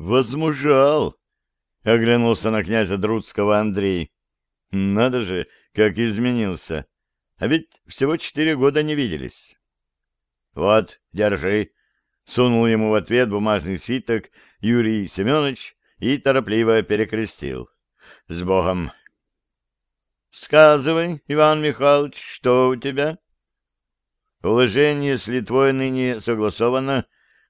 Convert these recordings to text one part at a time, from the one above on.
Возмужал! — оглянулся на князя Друцкого Андрей. Надо же, как изменился. А ведь всего четыре года не виделись. — Вот, держи, — сунул ему в ответ бумажный свиток Юрий Семенович и торопливо перекрестил. — С Богом! — Сказывай, Иван Михайлович, что у тебя? — Уложение с Литвой ныне согласовано.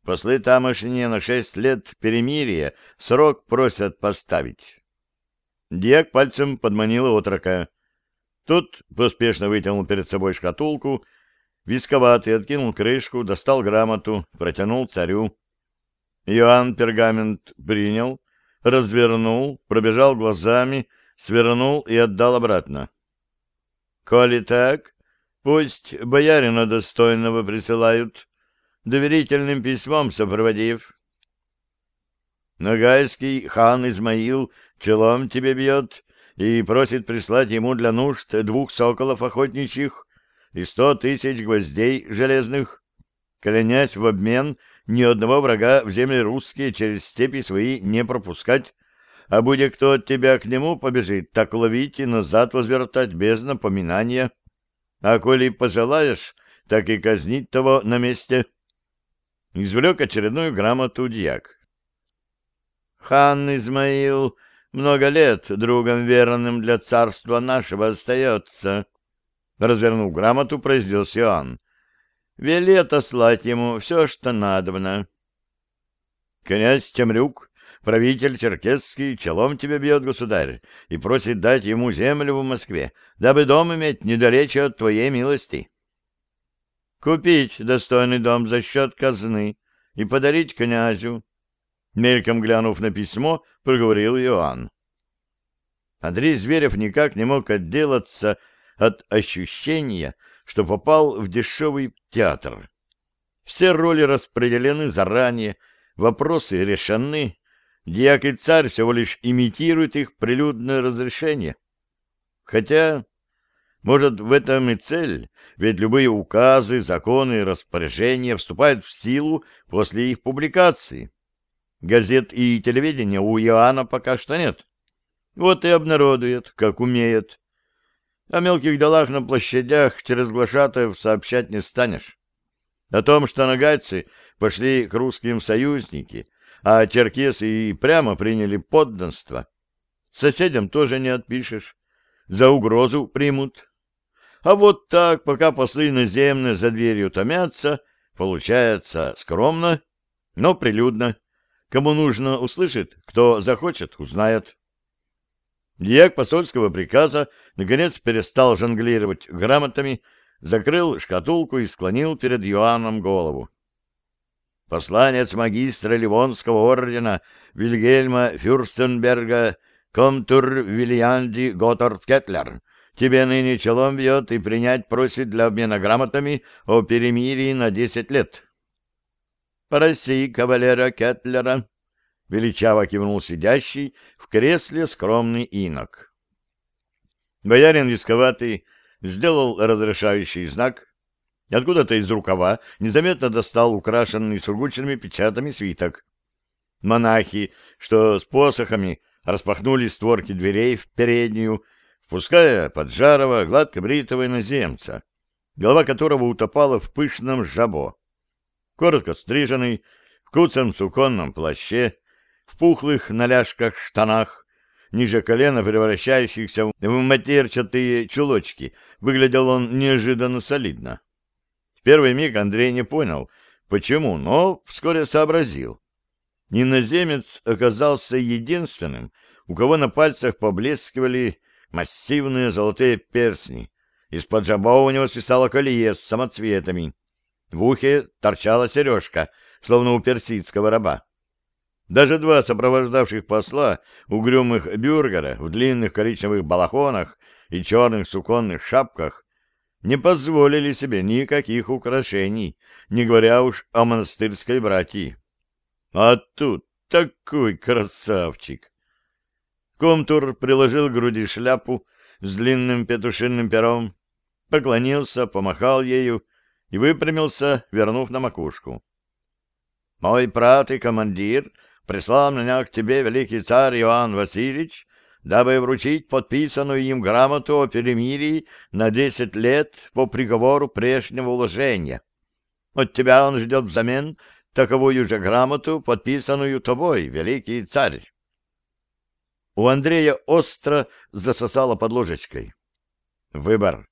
Послы тамошние на шесть лет перемирия срок просят поставить. Диак пальцем подманил отрока. Тот поспешно вытянул перед собой шкатулку, висковатый откинул крышку, достал грамоту, протянул царю. Иоанн пергамент принял, развернул, пробежал глазами, свернул и отдал обратно. — Коли так, пусть боярина достойного присылают, доверительным письмом сопроводив. Ногайский хан Измаил челом тебе бьет и просит прислать ему для нужд двух соколов охотничьих и сто тысяч гвоздей железных, клянясь в обмен ни одного врага в земли русские через степи свои не пропускать, а будет кто от тебя к нему побежит, так ловить и назад возвертать без напоминания. А коли пожелаешь, так и казнить того на месте. Извлек очередную грамоту дьяк. Хан Измаил много лет другом верным для царства нашего остается. Развернув грамоту, произнес Иоанн. Вели отослать ему все, что надобно. Князь Темрюк, правитель черкесский, челом тебе бьет, государь, и просит дать ему землю в Москве, дабы дом иметь недалече от твоей милости. Купить достойный дом за счет казны и подарить князю, Мельком глянув на письмо, проговорил Иоанн. Андрей Зверев никак не мог отделаться от ощущения, что попал в дешевый театр. Все роли распределены заранее, вопросы решены, дьяк и царь всего лишь имитируют их прилюдное разрешение. Хотя, может, в этом и цель, ведь любые указы, законы и распоряжения вступают в силу после их публикации. Газет и телевидения у Иоанна пока что нет. Вот и обнародует, как умеет. О мелких делах на площадях через глашатаев сообщать не станешь. О том, что нагайцы пошли к русским союзники, а черкесы и прямо приняли подданство, соседям тоже не отпишешь. За угрозу примут. А вот так, пока послы наземные за дверью томятся, получается скромно, но прилюдно. Кому нужно, услышит, кто захочет, узнает. Дьяк посольского приказа наконец перестал жонглировать грамотами, закрыл шкатулку и склонил перед Иоанном голову. Посланец магистра Ливонского ордена Вильгельма Фюрстенберга Комтур Вильянди Готтард Кетлер тебе ныне челом бьет и принять просит для обмена грамотами о перемирии на десять лет. «Проси кавалера Кетлера», — величаво кивнул сидящий в кресле скромный инок. Боярин рисковатый сделал разрешающий знак, откуда-то из рукава незаметно достал украшенный сургучными печатами свиток. Монахи, что с посохами, распахнули створки дверей в переднюю, впуская поджарого, гладко бритого иноземца, голова которого утопала в пышном жабо коротко стриженный, в куцем суконном плаще, в пухлых наляжках штанах, ниже колена превращающихся в матерчатые чулочки. Выглядел он неожиданно солидно. В первый миг Андрей не понял, почему, но вскоре сообразил. Иноземец оказался единственным, у кого на пальцах поблескивали массивные золотые перстни. Из-под жаба у него свисало колье с самоцветами. В ухе торчала сережка, словно у персидского раба. Даже два сопровождавших посла, угрюмых бюргера в длинных коричневых балахонах и черных суконных шапках, не позволили себе никаких украшений, не говоря уж о монастырской братьи. А тут такой красавчик! Комтур приложил к груди шляпу с длинным петушиным пером, поклонился, помахал ею и выпрямился, вернув на макушку. «Мой брат и командир прислал меня к тебе великий царь Иоанн Васильевич, дабы вручить подписанную им грамоту о перемирии на десять лет по приговору прежнего уложения. От тебя он ждет взамен таковую же грамоту, подписанную тобой, великий царь. У Андрея остро засосало под ложечкой. Выбор.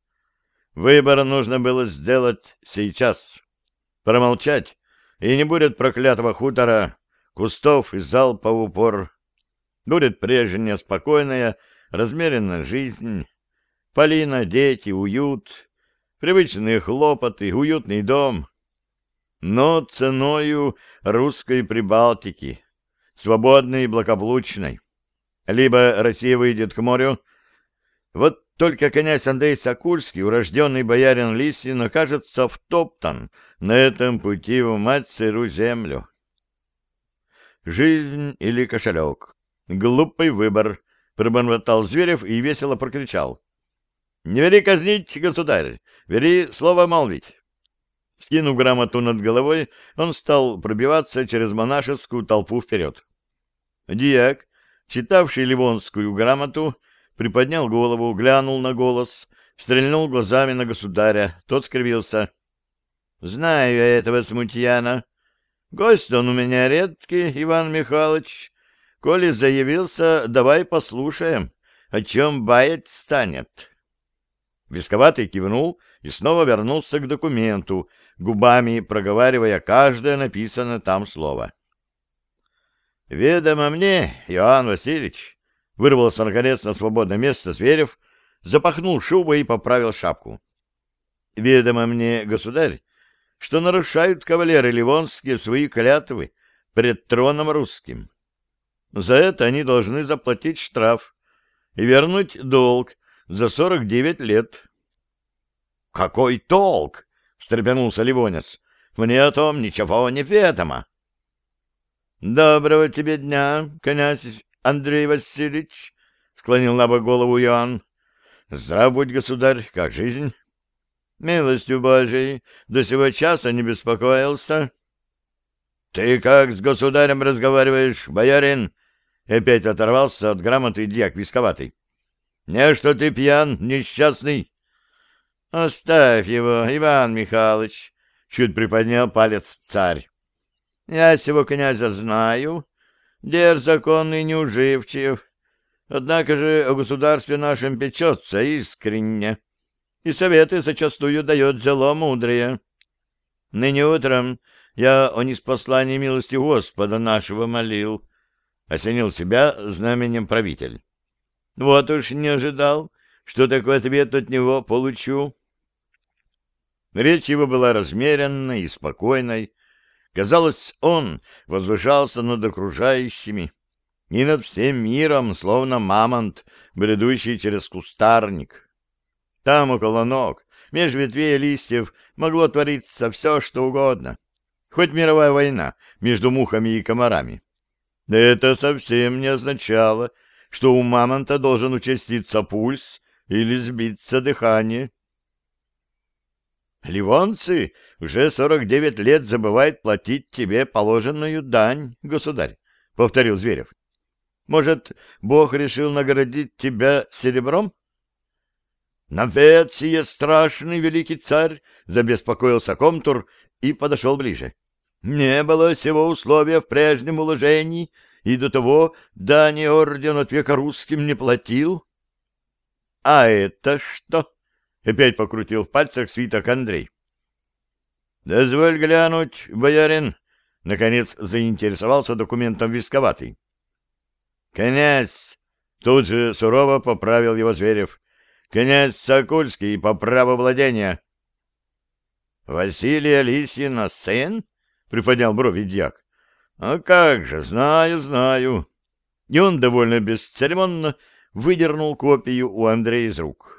Выбор нужно было сделать сейчас. Промолчать, и не будет проклятого хутора, кустов и залпа в упор. Будет прежняя спокойная, размеренная жизнь. Полина, дети, уют, привычные хлопоты, уютный дом. Но ценою русской Прибалтики, свободной и благополучной. Либо Россия выйдет к морю. Вот только князь Андрей Сокульский, урожденный боярин Лисин, окажется втоптан на этом пути в мать сыру землю. Жизнь или кошелек? Глупый выбор, пробормотал Зверев и весело прокричал. Не вели казнить, государь, вели слово молвить. Скинув грамоту над головой, он стал пробиваться через монашескую толпу вперед. Диак, читавший ливонскую грамоту, приподнял голову, глянул на голос, стрельнул глазами на государя. Тот скривился. — Знаю я этого смутьяна. Гость он у меня редкий, Иван Михайлович. Коли заявился, давай послушаем, о чем баять станет. Висковатый кивнул и снова вернулся к документу, губами проговаривая каждое написанное там слово. «Ведомо мне, Иоанн Васильевич!» Вырвался, наконец, на свободное место Зверев, запахнул шубу и поправил шапку. «Ведомо мне, государь, что нарушают кавалеры ливонские свои клятвы пред троном русским. За это они должны заплатить штраф и вернуть долг за сорок девять лет. — Какой толк? — встрепенулся Ливонец. — Мне о том ничего не ведомо. — Доброго тебе дня, князь Андрей Васильевич, — склонил на бок голову Иоанн. — Здрав будь, государь, как жизнь? — Милостью Божией, до сего часа не беспокоился. — Ты как с государем разговариваешь, боярин? Опять оторвался от грамоты дьяк висковатый. — Не, что ты пьян, несчастный. — Оставь его, Иван Михайлович, — чуть приподнял палец царь. — Я сего князя знаю, дерзок он и неуживчив. Однако же о государстве нашем печется искренне, и советы зачастую дает зело мудрые. Ныне утром я о неспослании милости Господа нашего молил, осенил себя знаменем правитель. Вот уж не ожидал, что такой ответ от него получу. Речь его была размеренной и спокойной, Казалось, он возвышался над окружающими и над всем миром, словно мамонт, бредущий через кустарник. Там, около ног, меж ветвей листьев, могло твориться все, что угодно. Хоть мировая война между мухами и комарами. Это совсем не означало, что у мамонта должен участиться пульс или сбиться дыхание. Ливонцы уже сорок девять лет забывают платить тебе положенную дань, государь, — повторил Зверев. Может, Бог решил наградить тебя серебром? Навет сие страшный великий царь, — забеспокоился Комтур и подошел ближе. Не было всего условия в прежнем уложении, и до того дани орден от века русским не платил. — А это что? Опять покрутил в пальцах свиток Андрей. «Дозволь глянуть, боярин!» Наконец заинтересовался документом висковатый. «Князь!» Тут же сурово поправил его Зверев. «Князь Сокольский по праву владения!» «Василий Алисина сын?» — приподнял брови дьяк. «А как же, знаю, знаю!» И он довольно бесцеремонно выдернул копию у Андрея из рук.